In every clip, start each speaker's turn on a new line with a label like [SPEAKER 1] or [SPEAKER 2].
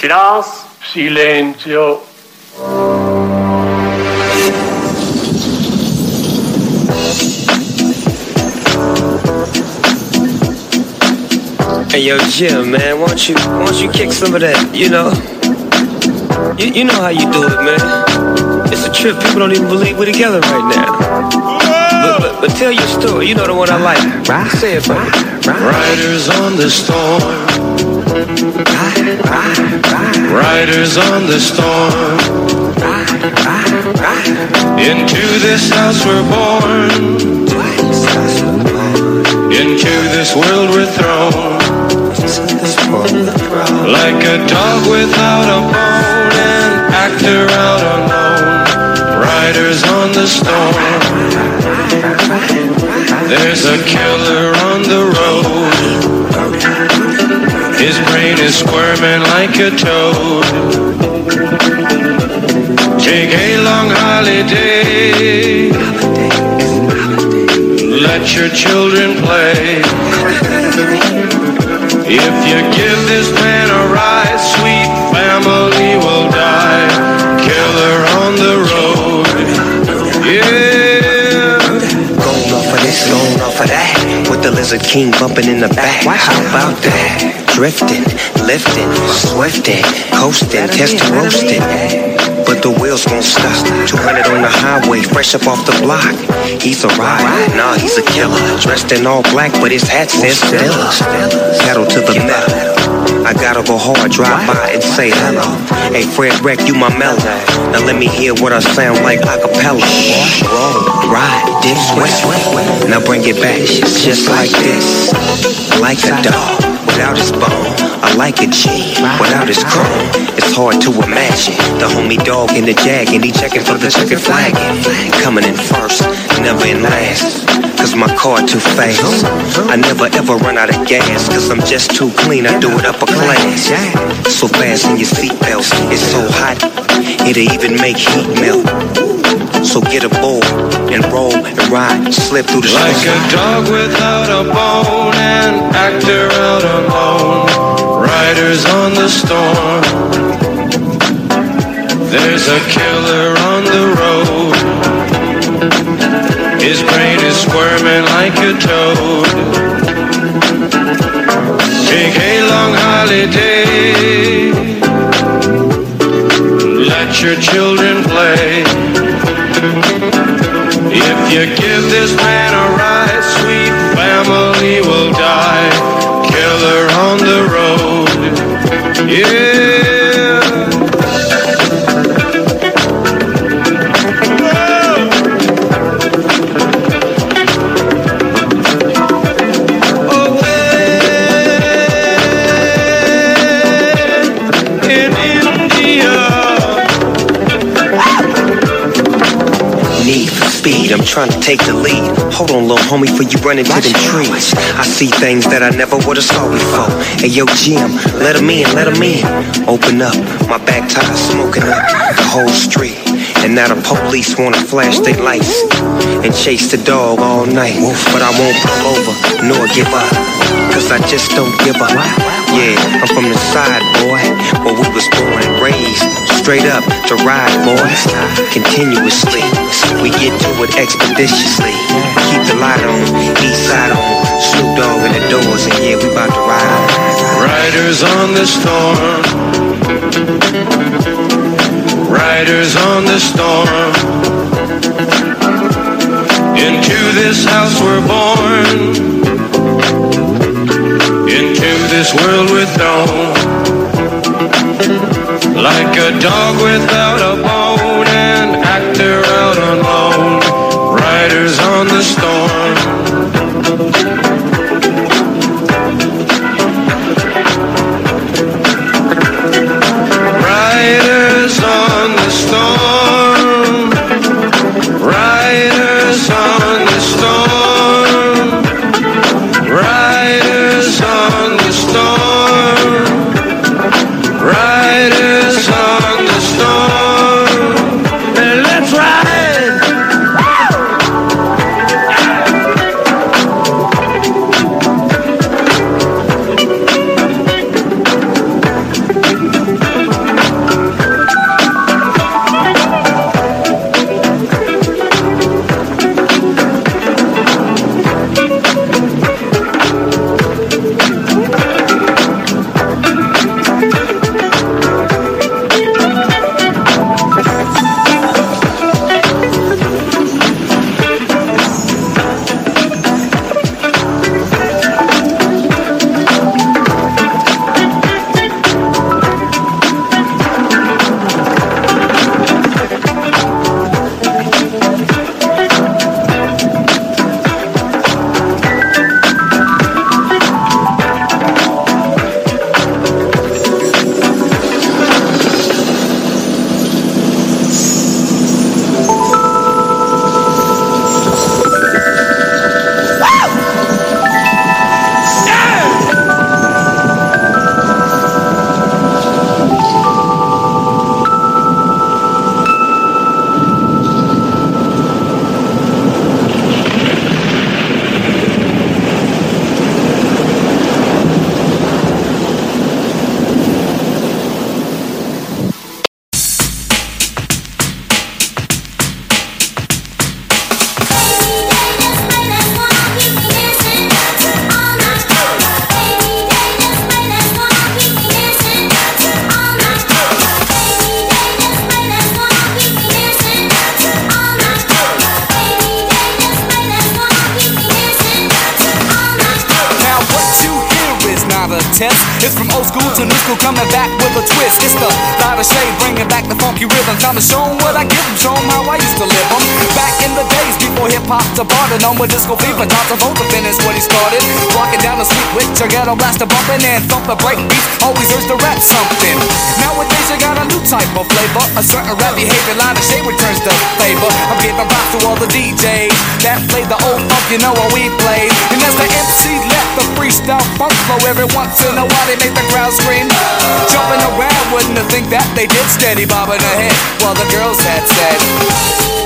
[SPEAKER 1] Silence.
[SPEAKER 2] Silenzio.
[SPEAKER 3] Hey yo, Jim, man, why don't you why don't you kick some of that? You know, you, you know how you do it, man. It's a trip. People don't even believe we're together right now. But, but, but tell your story. You know the one I like. Say it, buddy.
[SPEAKER 4] Riders on the storm. Riders on the storm. Into this house we're born. Into this world we're thrown. Like a dog without a bone, an actor out alone. Riders on the storm. There's a killer on the road. His brain is squirming like a toad. Take a long holiday. Let your children play. If you give this man a ride, sweet family will die. Killer on the road. Yeah.
[SPEAKER 3] Going off of this, going off of that. With the Lizard King bumping in the back. How about that? Drifting, lifting, swifting, coasting, testing, roasting. But the wheels won't stop. 200 on the highway, fresh up off the block. He's a rider, nah, he's a killer. Dressed in all black, but his hat says Stella. Pedal to the metal. I gotta go hard, drive by and say hello. Hey, Fred Wreck, you my mellow. Now let me hear what I sound like a cappella. Roll, ride, dip, sweat. Now bring it back, just like this. Like a dog without his bone. I like a G without his chrome. It's hard to imagine the homie dog in the jag and he checking for the checkered flag. Coming in first, never in last. Cause my car too fast. I never ever run out of gas. Cause I'm just too clean, I do it upper class. So fasten your seatbelts, it's so hot, it'll even make heat melt. So get a aboard and roll and ride, slip through the
[SPEAKER 4] Like a dog without a bone, an actor out alone. Riders on the storm. There's a killer on the road. His brain is squirming like a toad. Take a long holiday. Let your children play. If you give this man a ride, sweet family will die. Killer on the
[SPEAKER 3] I'm trying to take the lead. Hold on, little homie, before you run into them trees. I see things that I never would've saw before. Hey, yo, Jim, let 'em in, let 'em in. Open up, my back tire smoking up the whole street. And now the police wanna flash their lights and chase the dog all night. But I won't pull over nor give up, cause I just don't give up. Yeah, I'm from the side, boy, where we was born and raised. Straight up to ride, boys, continuously. We get to it expeditiously. Keep the light on, east side on. Snoop Dogg in the doors, and yeah, we about to ride.
[SPEAKER 4] Riders on the storm. Riders on the storm. Into this house we're born. Into this world we're thrown. Like a dog without a bone,
[SPEAKER 1] to bar, known with disco fever. John Travolta finished what he started. Walking down the street with your ghetto blaster bumping and thumping break beats. Always urge to rap something. Nowadays you got a new type of flavor. A certain rap behavior, line of shade returns the favor. I'm giving props to all the DJs that play the old funk, you know what we play. And as the MC let the freestyle funk flow every once in a while, they make the crowd scream. Jumping around, wouldn't have think that they did steady bobbing ahead while the girls had said.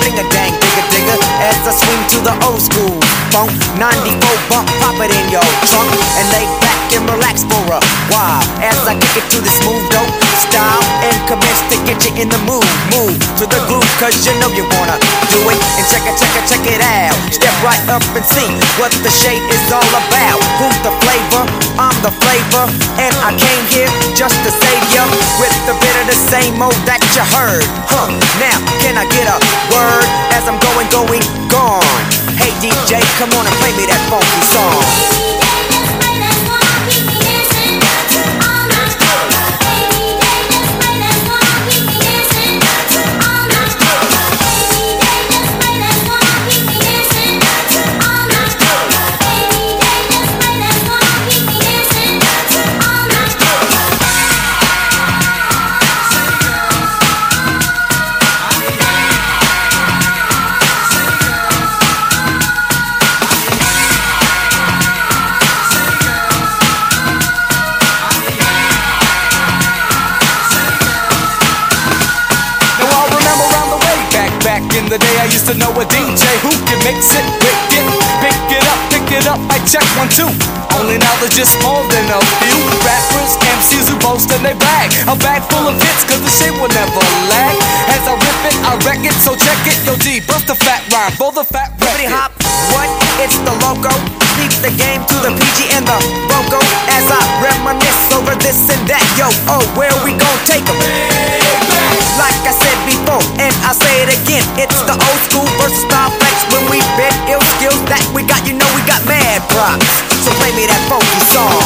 [SPEAKER 2] Dang, a dang, digga, digga, as I swing to the old school. Funk, 94 bump, pop it in your trunk, and lay back and relax for a while, as I kick it to the smooth dope style, and commence to get you in the mood, move to the groove, cause you know you wanna do it, and check it, check it, check it out, step right up and see what the shade is all about, who's the flavor, I'm the flavor, and I came here just to save ya, with the bit of the same old that you heard, huh, now can I get a word, as I'm going, going, gone, hey DJ, come on and play me that funky song.
[SPEAKER 1] Mix it, pick it, pick it up, pick it up, I check one two. Only now there's just more than a few rappers, MCs who boast and they brag. A bag full of hits cause the shit will never lag. As I rip it, I wreck it, so check it. Yo G, bust a fat rhyme for the fat record.
[SPEAKER 2] hop, what? It's the logo. Keep the game to the PG and the Bogo as I reminisce over this and that. Yo, oh, where we gon' take 'em? Like I said before, and I say it again, it's the old school versus style flex. When we bid ill skills that we got, you know we got mad props. So play me that funky song.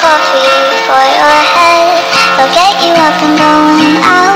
[SPEAKER 5] Coffee for your head. I'll get you up and going out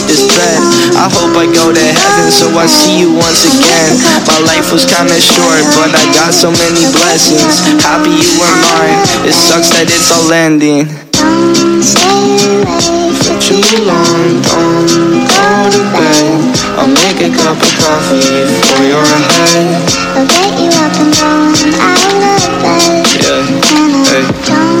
[SPEAKER 6] off this bed. I hope I go to heaven so I see you once again. My life was kinda short, but I got so many blessings. Happy you were mine. It sucks that it's all ending.
[SPEAKER 5] Don't stay awake
[SPEAKER 6] For too long, don't go to bed. I'll make a cup of coffee for your head.
[SPEAKER 5] I'll get you up and going out of bed.
[SPEAKER 6] Yeah, hey.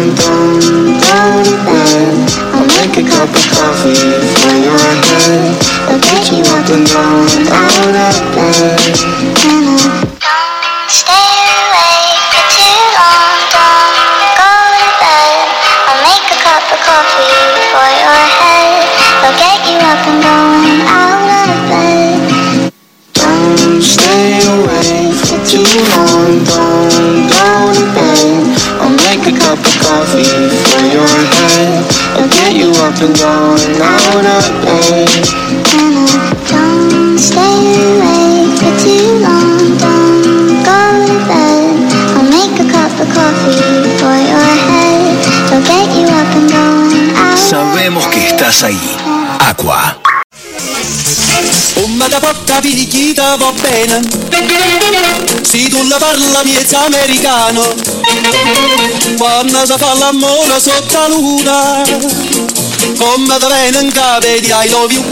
[SPEAKER 5] go to bed. I'll make a cup of coffee for your head. I'll get you up and down, bed.
[SPEAKER 6] And going out of bed.
[SPEAKER 5] Don't stay awake for too long. Don't go to bed. I'll make a cup of coffee for your head. I'll get you up and going out.
[SPEAKER 7] Sabemos que estás ahí. Aqua.
[SPEAKER 8] Come da porca picchita va bene Se tu la parla miezza americano Quando si fa l'amore sotto la luna Kom met de wijn en KB, die I love you.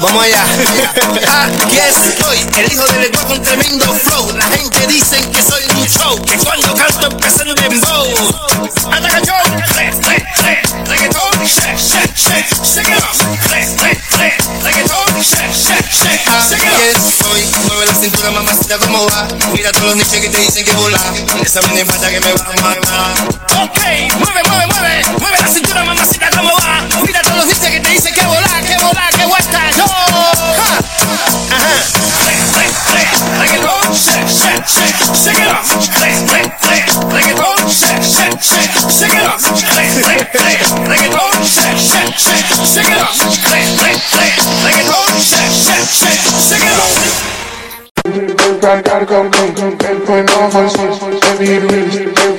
[SPEAKER 9] Vamos allá. Ah, yes, soy el hijo del Ecuador con tremendo flow. La gente dice que soy un show, que cuando canto empieza el dembow. Ataca yo, re, re, re, reggaetón, shake, shake, shake, shake it off. Re, re, re, reggaetón, shake, shake, shake, shake it. Yes, soy, mueve la cintura, mamacita, ¿cómo va? Mira todos los nichos que te dicen que vola. Esa mini falta que me va a matar. Ok, mueve, mueve, mueve, mueve la cintura, mamacita, ¿cómo va? los viste que te dicen que volar, que volar, que vuelta yo. Reggaeton, shake, shake, shake, shake it off. Reggaeton, shake, shake, shake, shake it off. Reggaeton, shake, shake, shake, shake it off. Reggaeton, shake, shake, shake, shake it off.
[SPEAKER 10] Everybody gotta come, come, come, and on for the Every hit really. The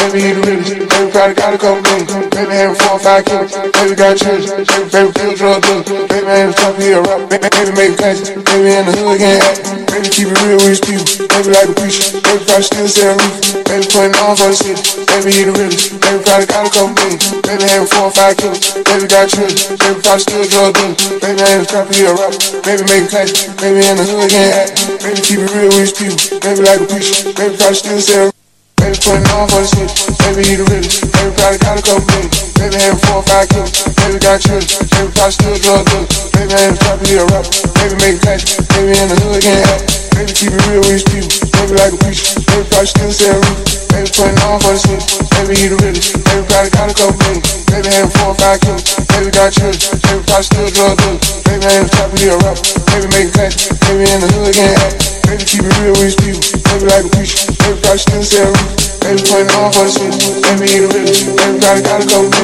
[SPEAKER 10] Every hit really. Gotta come, come, baby have four, five kilos. Baby got church, baby, baby feel drug dealer. Baby ain't tough here, rock, baby make cuts, baby in the hood can't act. Baby keep real with his people, baby like a preacher. Everybody still saying roof, baby putting on for the city. Baby hit the really. Everybody gotta come, boom. Baby have four, five kilos. Baby got church, baby probably still drug dealer. Baby ain't tough here, rock make classic. Baby, in the hood, getting active. Baby, keep it real with his people. Baby, like a preacher. Baby, probably still selling Baby, putting on for the city. Baby, you the realest. Everybody gotta go, baby. Maybe having four or five kids. Maybe got children. Maybe probably still drug dealer. Maybe having property a rapper. Maybe making cash. Maybe in the hood getting help. Maybe keep it real with these people. Maybe like a preacher. Maybe probably still selling roof. Maybe putting on for the city. Maybe he the realest. Maybe probably got a couple million. Maybe having four or five kids. Maybe got children. Maybe probably still drug dealer. Maybe having property a rapper. Maybe making cash. Maybe in the hood getting help. Maybe keep it real with these people. Maybe like a preacher. Maybe probably still selling roof. Maybe putting on for the city. Maybe he the realest. Maybe probably got a couple million.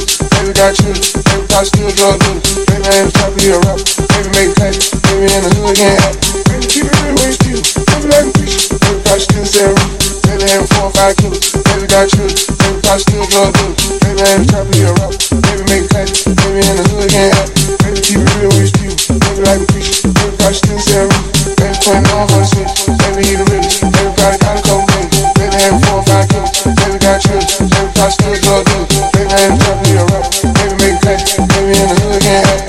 [SPEAKER 10] Baby got children, baby probably still drug dealers. Baby ain't top of your rap. Baby make cuts, baby in the hood again. Baby keep it real with you. Baby like a preacher, baby probably still roof. Baby got having four or five kilos. Baby got children, baby probably still drug dealers. Baby ain't top of your rap. Baby make cuts, baby in the hood again. Baby keep it real with you. Baby like a preacher, baby probably still roof. Baby putting on for the switch. Baby he the realest. Baby probably got a million. Baby having four or five kilos. Baby got children, baby probably still drug dealers. Baby ain't top of. Baby make cuts, baby hood again.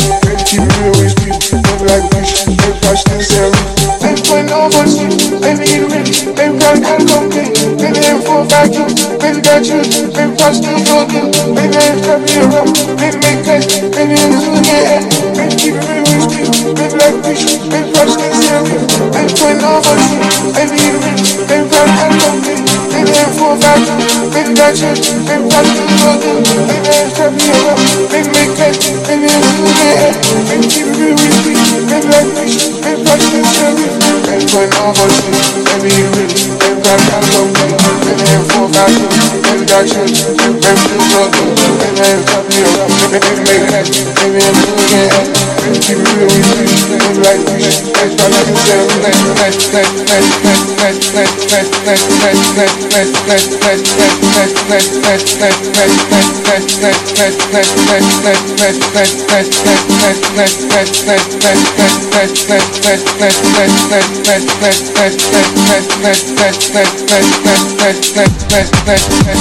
[SPEAKER 10] Baby keep it real with you. Baby like a preacher, baby still sell roof. Baby on for the switch. Baby the realest. Baby probably got a couple million. Baby having four or five kilos. Baby got children, baby still drug dealers. Baby top of your rap. Baby make cuts, baby in the keep it real with you. Baby like a preacher, baby Let's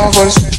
[SPEAKER 10] All for the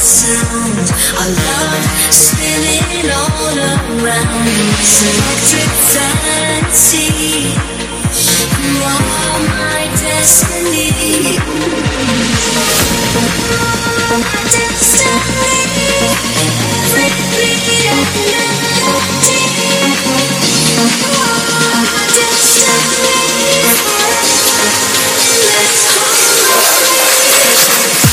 [SPEAKER 10] sound. Our love spinning all around. It's electric fantasy You are my destiny. You're my destiny. And You
[SPEAKER 11] are my destiny. Let's go.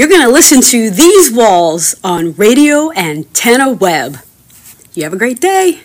[SPEAKER 11] You're going to listen to These Walls on Radio Antenna Web. You have a great day.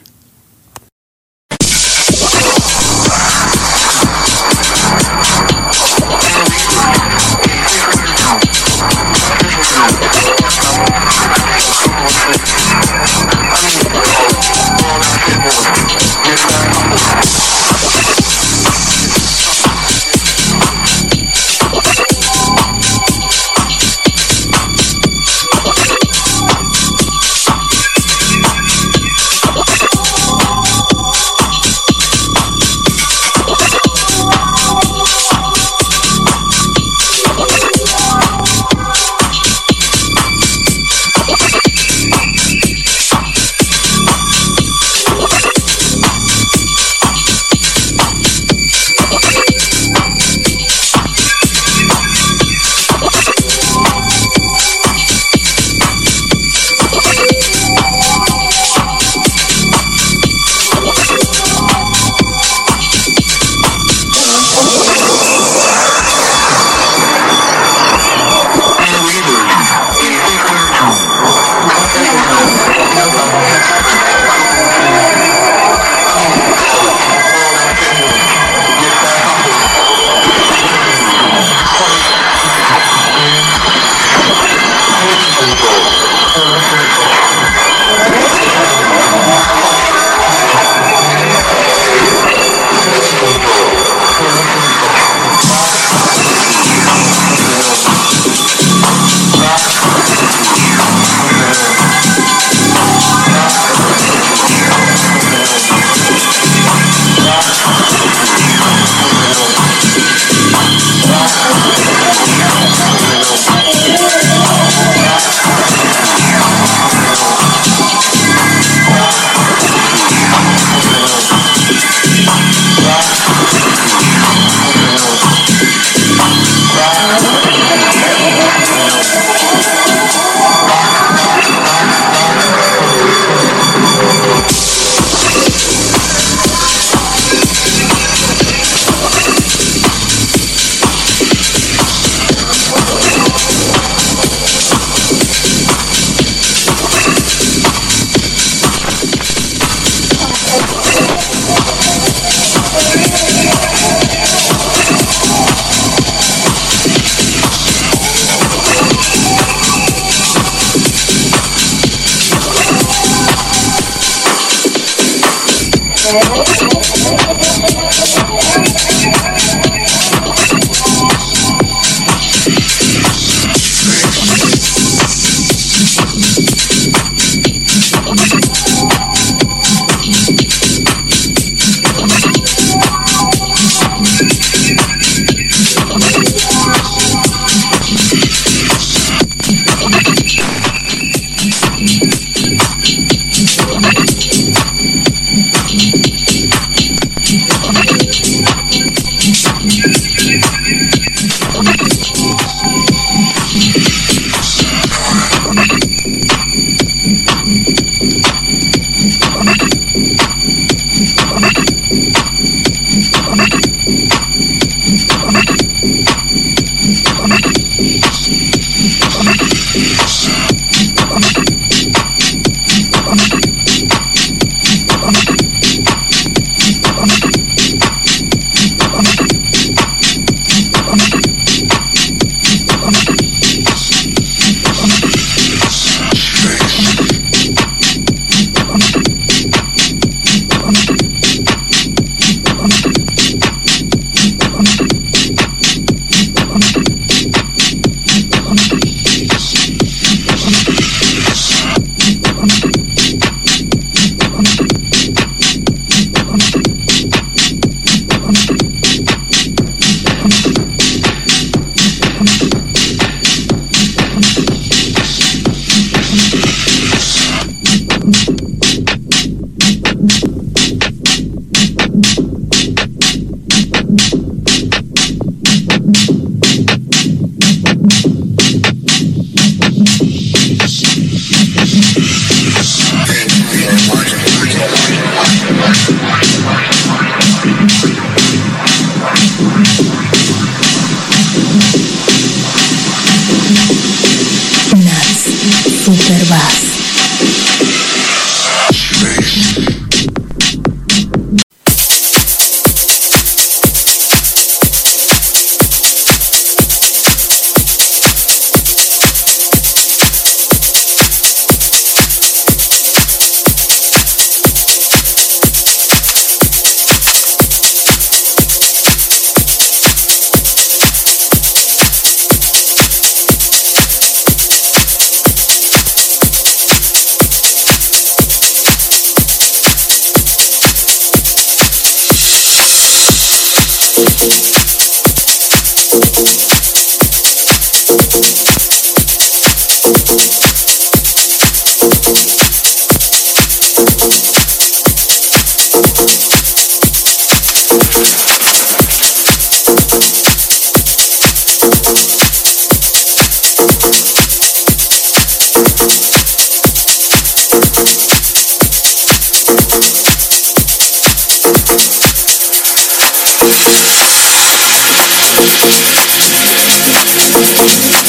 [SPEAKER 5] Thank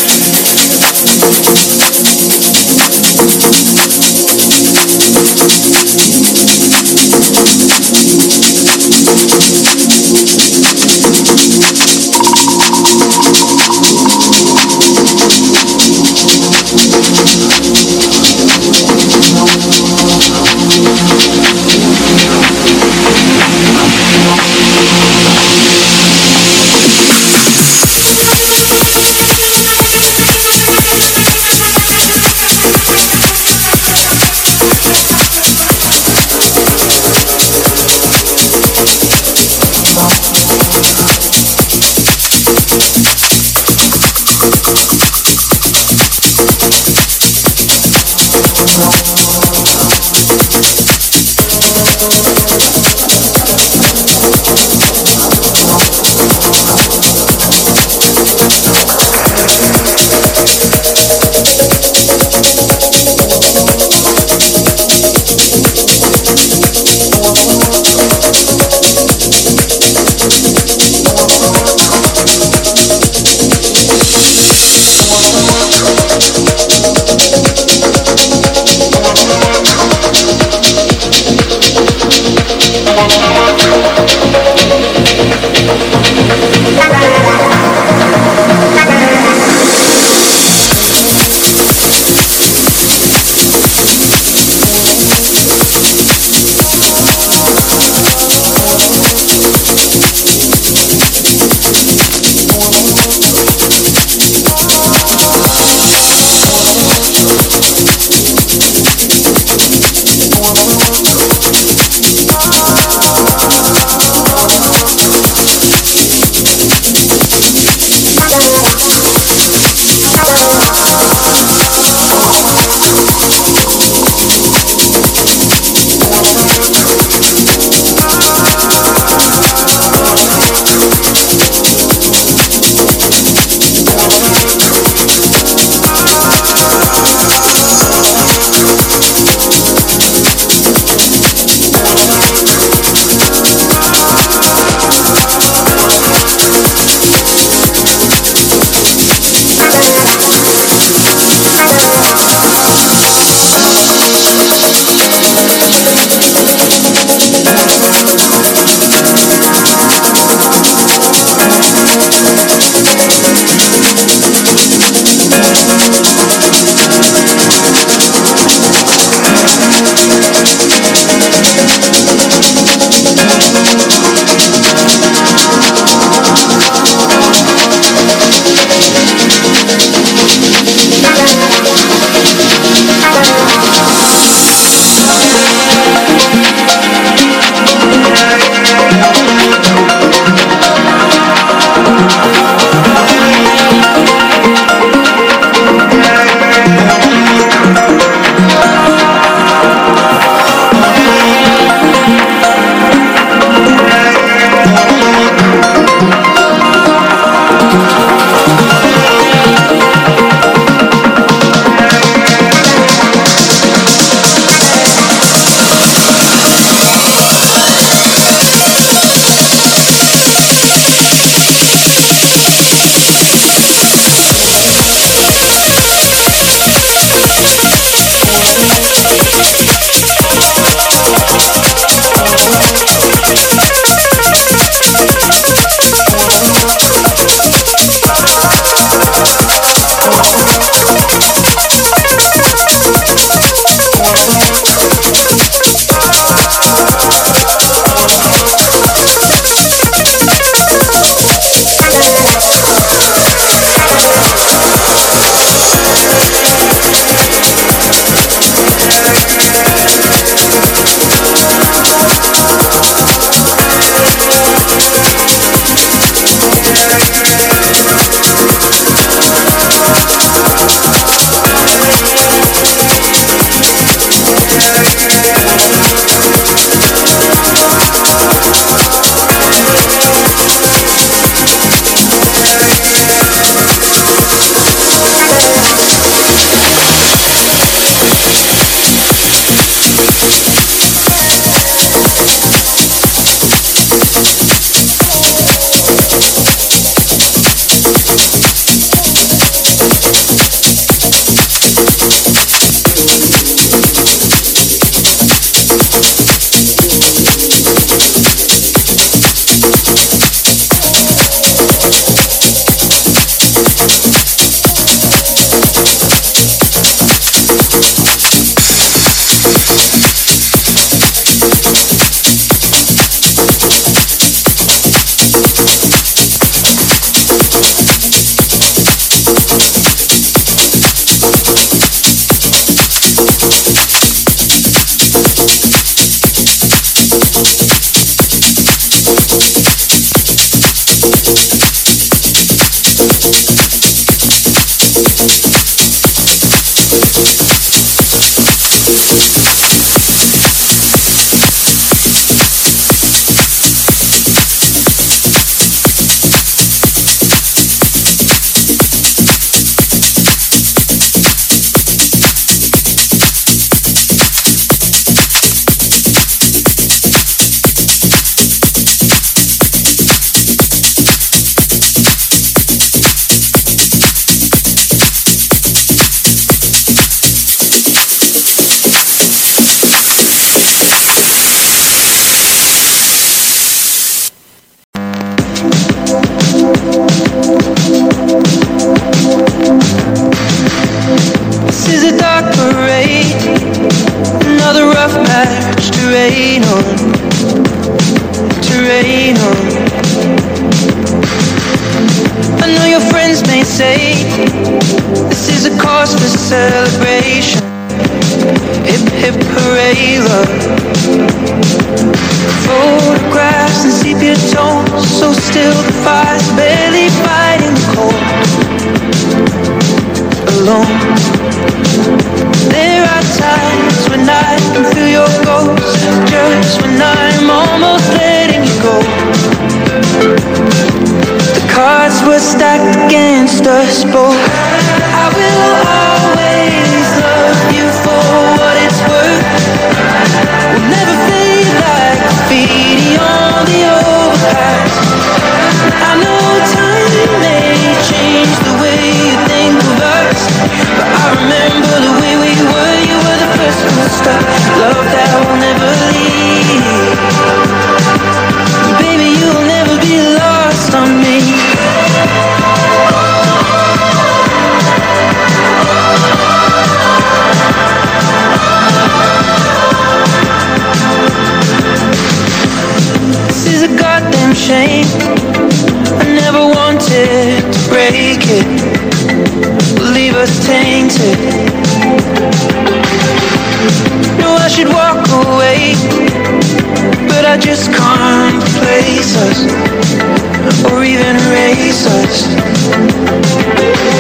[SPEAKER 12] touched.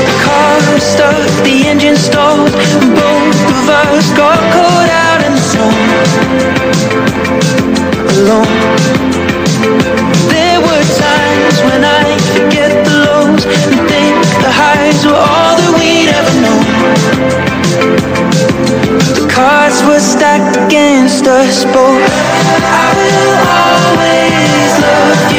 [SPEAKER 12] The car and stuff, the engine stalled. Both of us got caught out in the storm. Alone. There were times when I forget the lows and think the highs were all that we'd ever known. The cards were stacked against us both. I will always love you.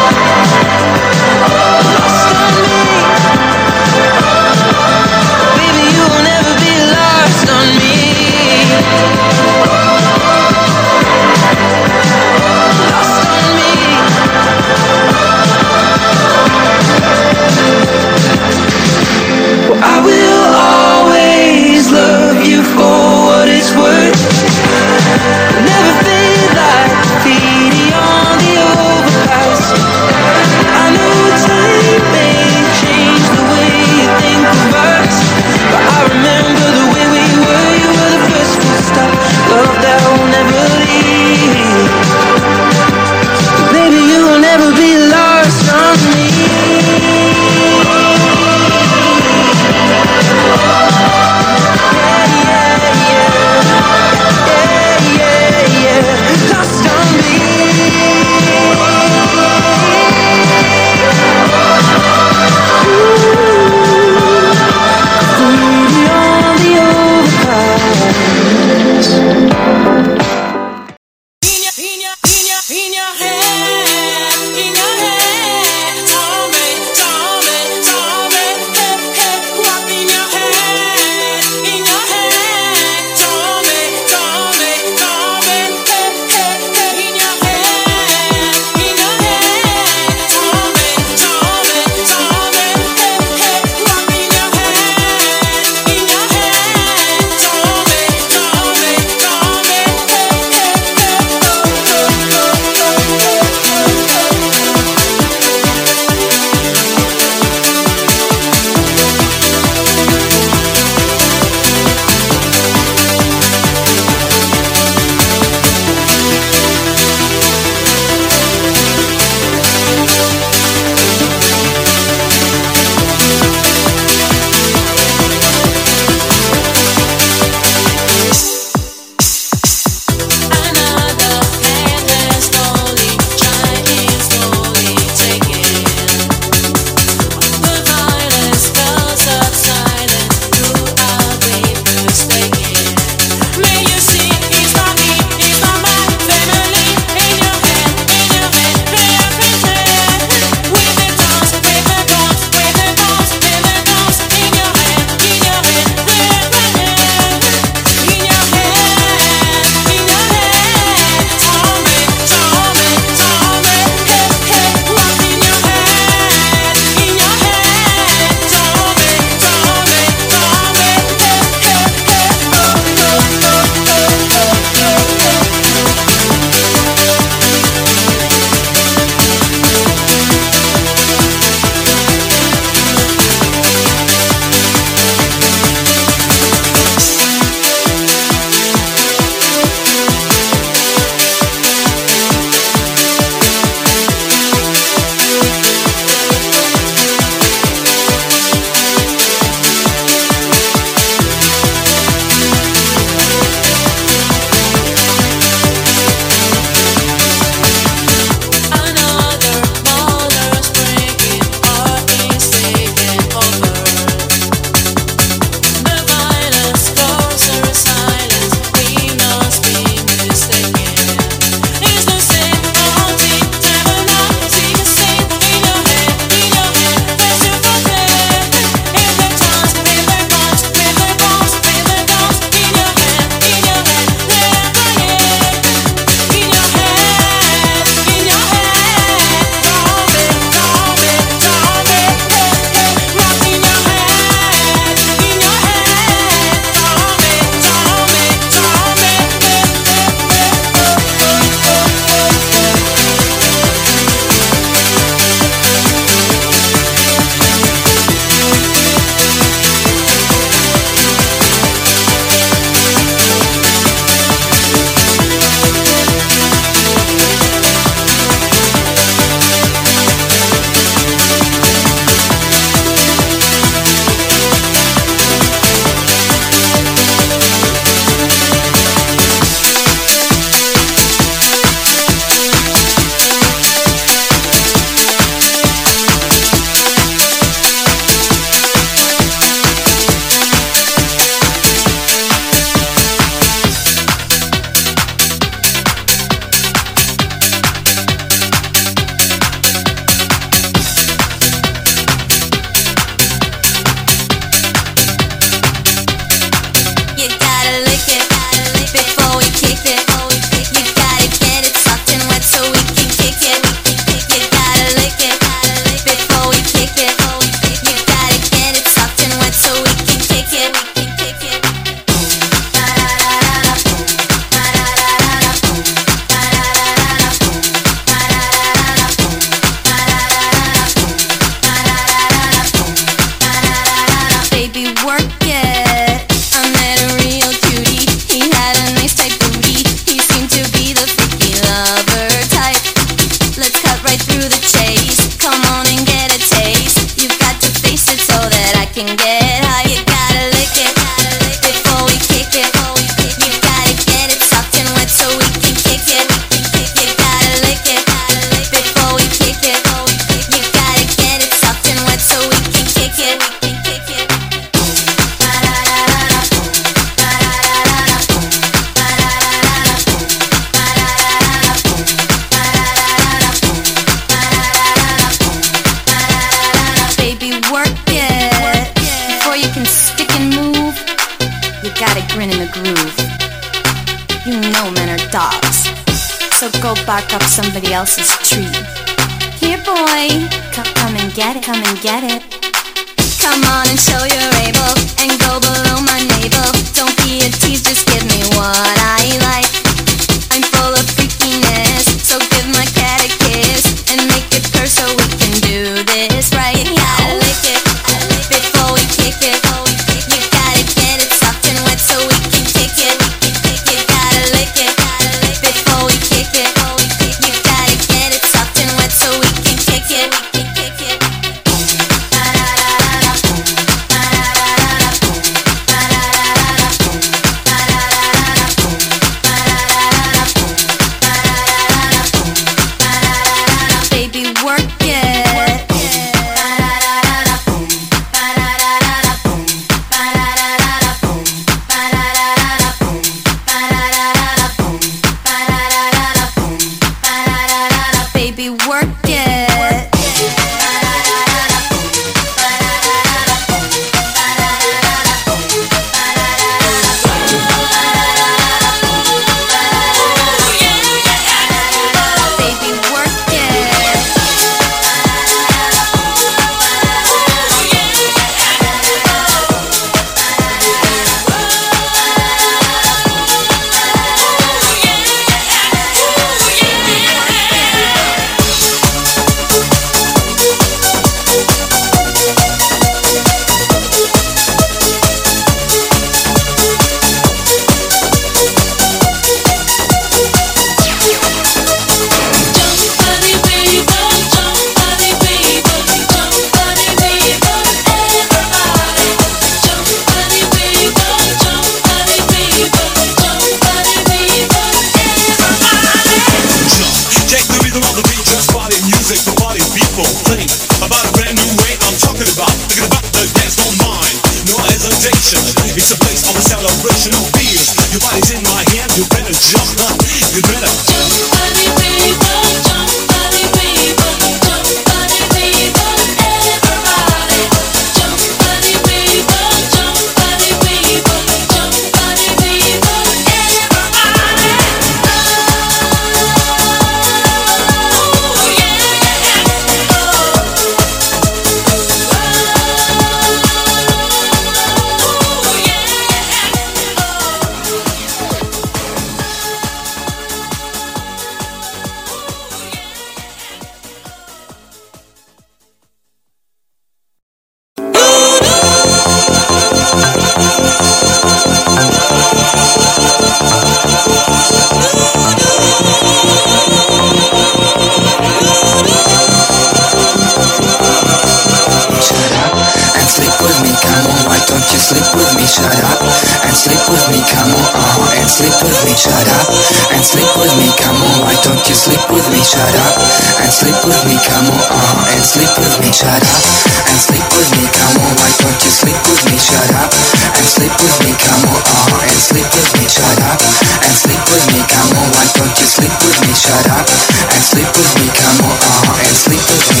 [SPEAKER 13] Don't you
[SPEAKER 14] sleep with me, shut up And sleep with me, come on uh, And sleep with me, shut up And sleep with me, come on Why don't you sleep with me, shut up And sleep with me, come on uh, And sleep with me, shut up And sleep with me, come on Why don't you sleep with me, shut up And sleep with me, come on uh, And sleep with me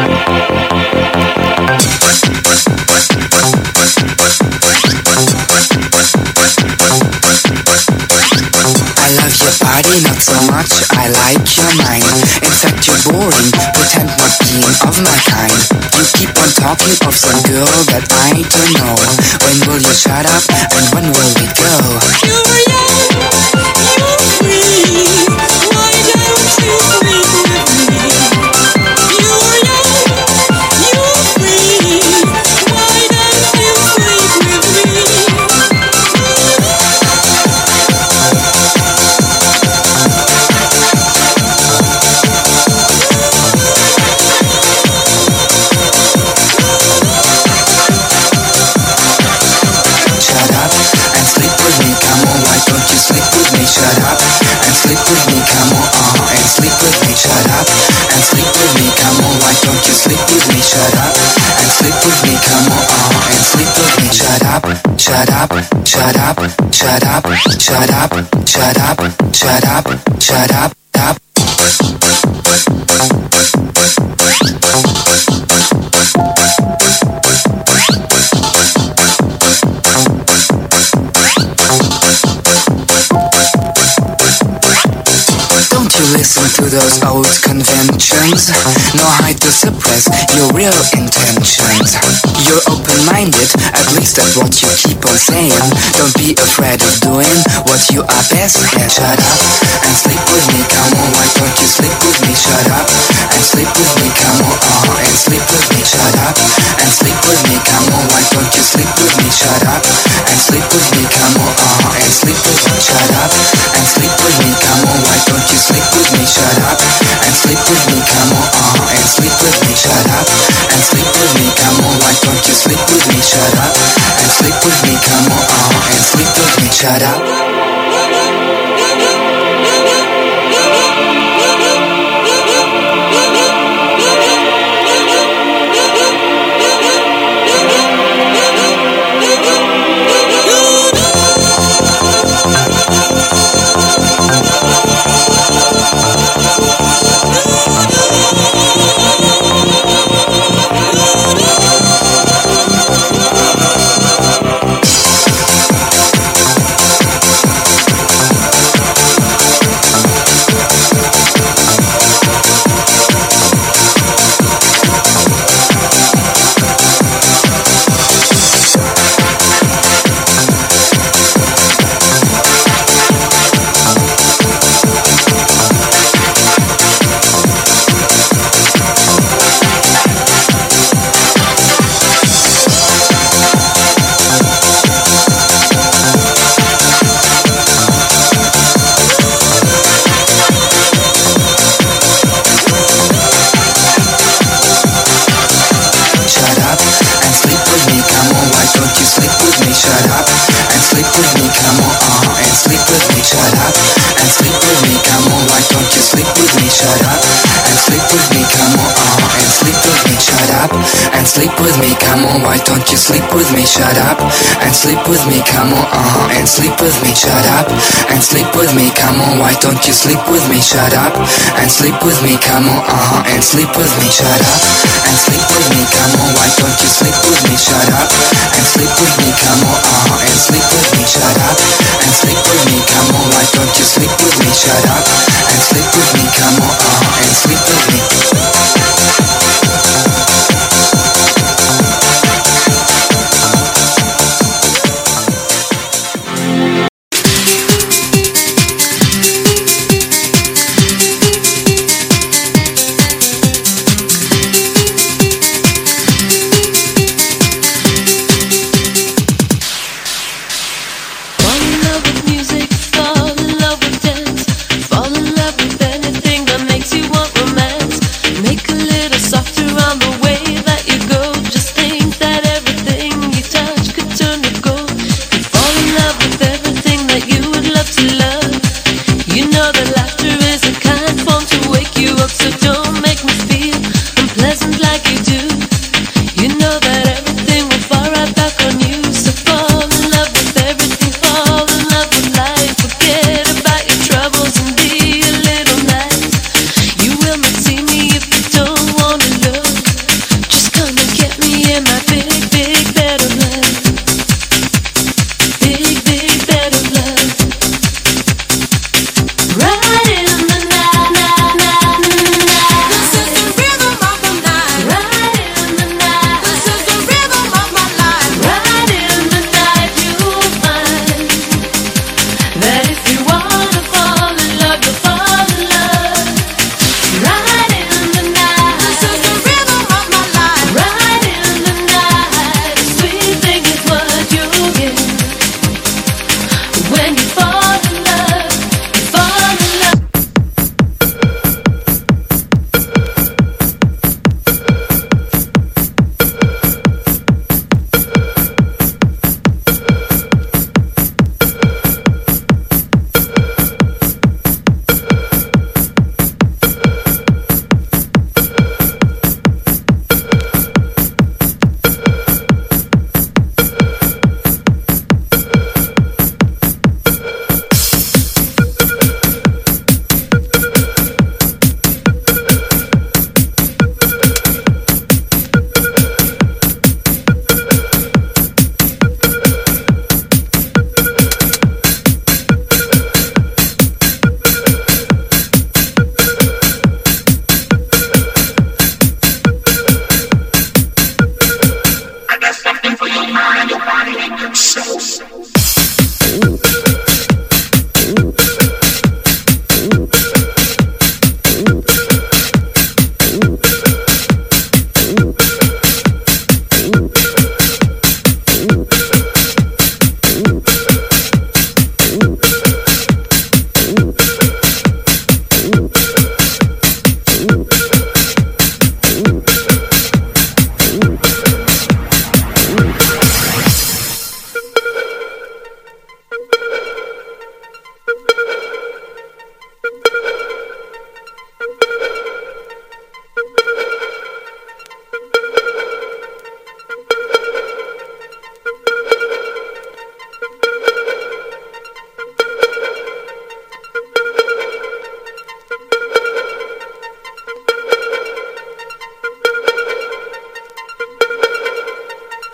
[SPEAKER 14] Thank you. body, not so much. I like your mind. except you're boring. Pretend not being of my kind. You keep on talking of some girl that I don't know. When will you shut up and when will we go? You're young, you're free. Shut up, shut up, shut up, shut up, shut up, shut up, shut up, up. Listen to those old conventions? No hide to suppress your real intentions. You're open-minded, at least that's what you keep on saying. Don't be afraid of doing what you are best at. Shut up and sleep with me, come on. Why don't you sleep with me? Shut up and sleep with me, come on. Uh-huh, and sleep with me. Shut up and sleep with me, come on. Why don't you sleep with me? Shut up and sleep with me, come on. Uh-huh, and sleep with me. Shut up and sleep with me, come on. Why don't you sleep with me? Shut up and sleep with me, come on. Uh-huh, and sleep with me. Shut up and sleep with me, come on. Why don't you sleep with me? Shut up and sleep with me, come on. Uh-huh, and sleep with me. Shut up. With me, come on. Why don't you sleep with me? Shut up and sleep with me, come on. Uh-huh, and sleep with me. Shut up and sleep with me, come on. Why don't you sleep with me? Shut up and sleep with me, come on. Uh-huh, and sleep with me. Shut up and sleep with me, come on. Why don't you sleep with me? Shut up and sleep with me, come on. Uh-huh, and sleep with me. Shut up and sleep with me, come on. Why don't you sleep with me? Shut up and sleep with me, come on. Uh-huh, and sleep with me.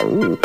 [SPEAKER 15] Ooh.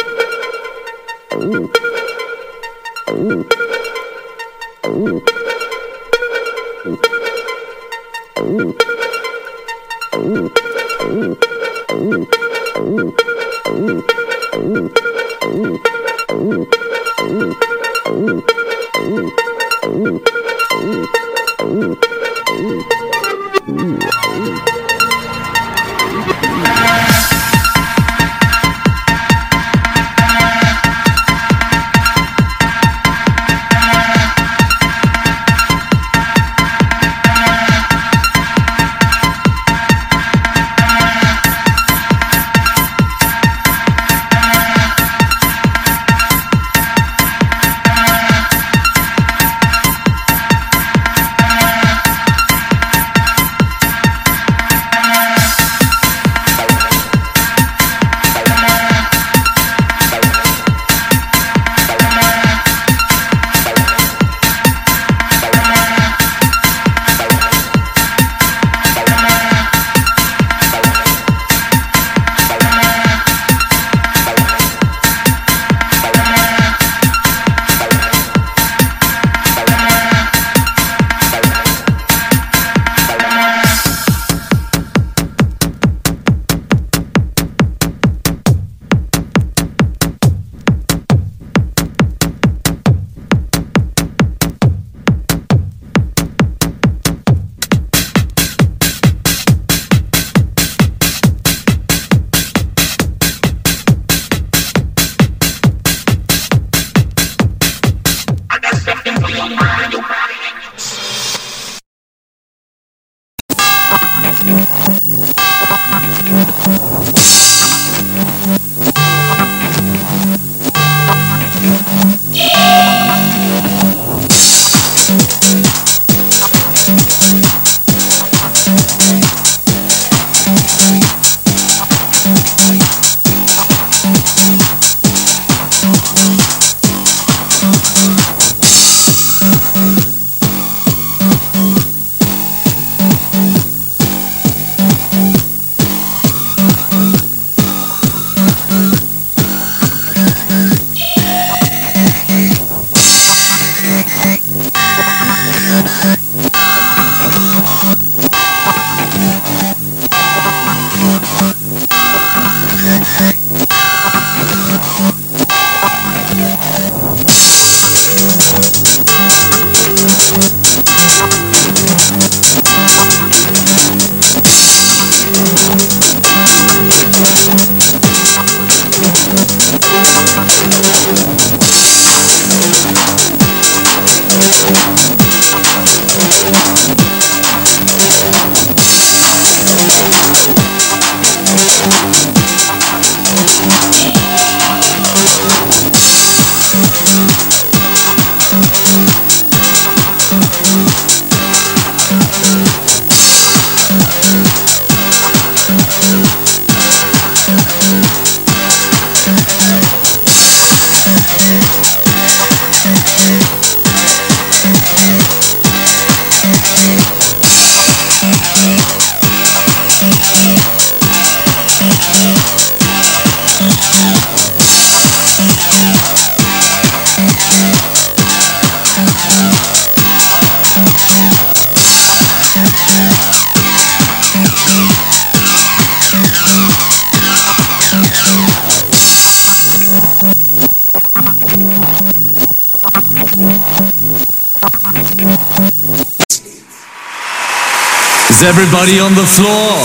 [SPEAKER 4] Is everybody on the floor?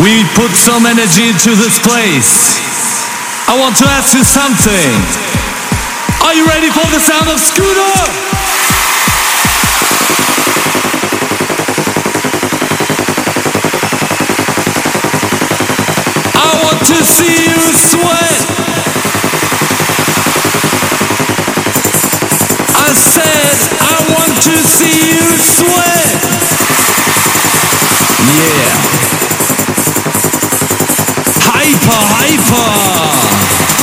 [SPEAKER 4] We put some energy into this place. I want to ask you something. Are you ready for the sound of Scooter? I want to see you sweat. To see you sweat. Yeah.
[SPEAKER 16] Hyper, hyper.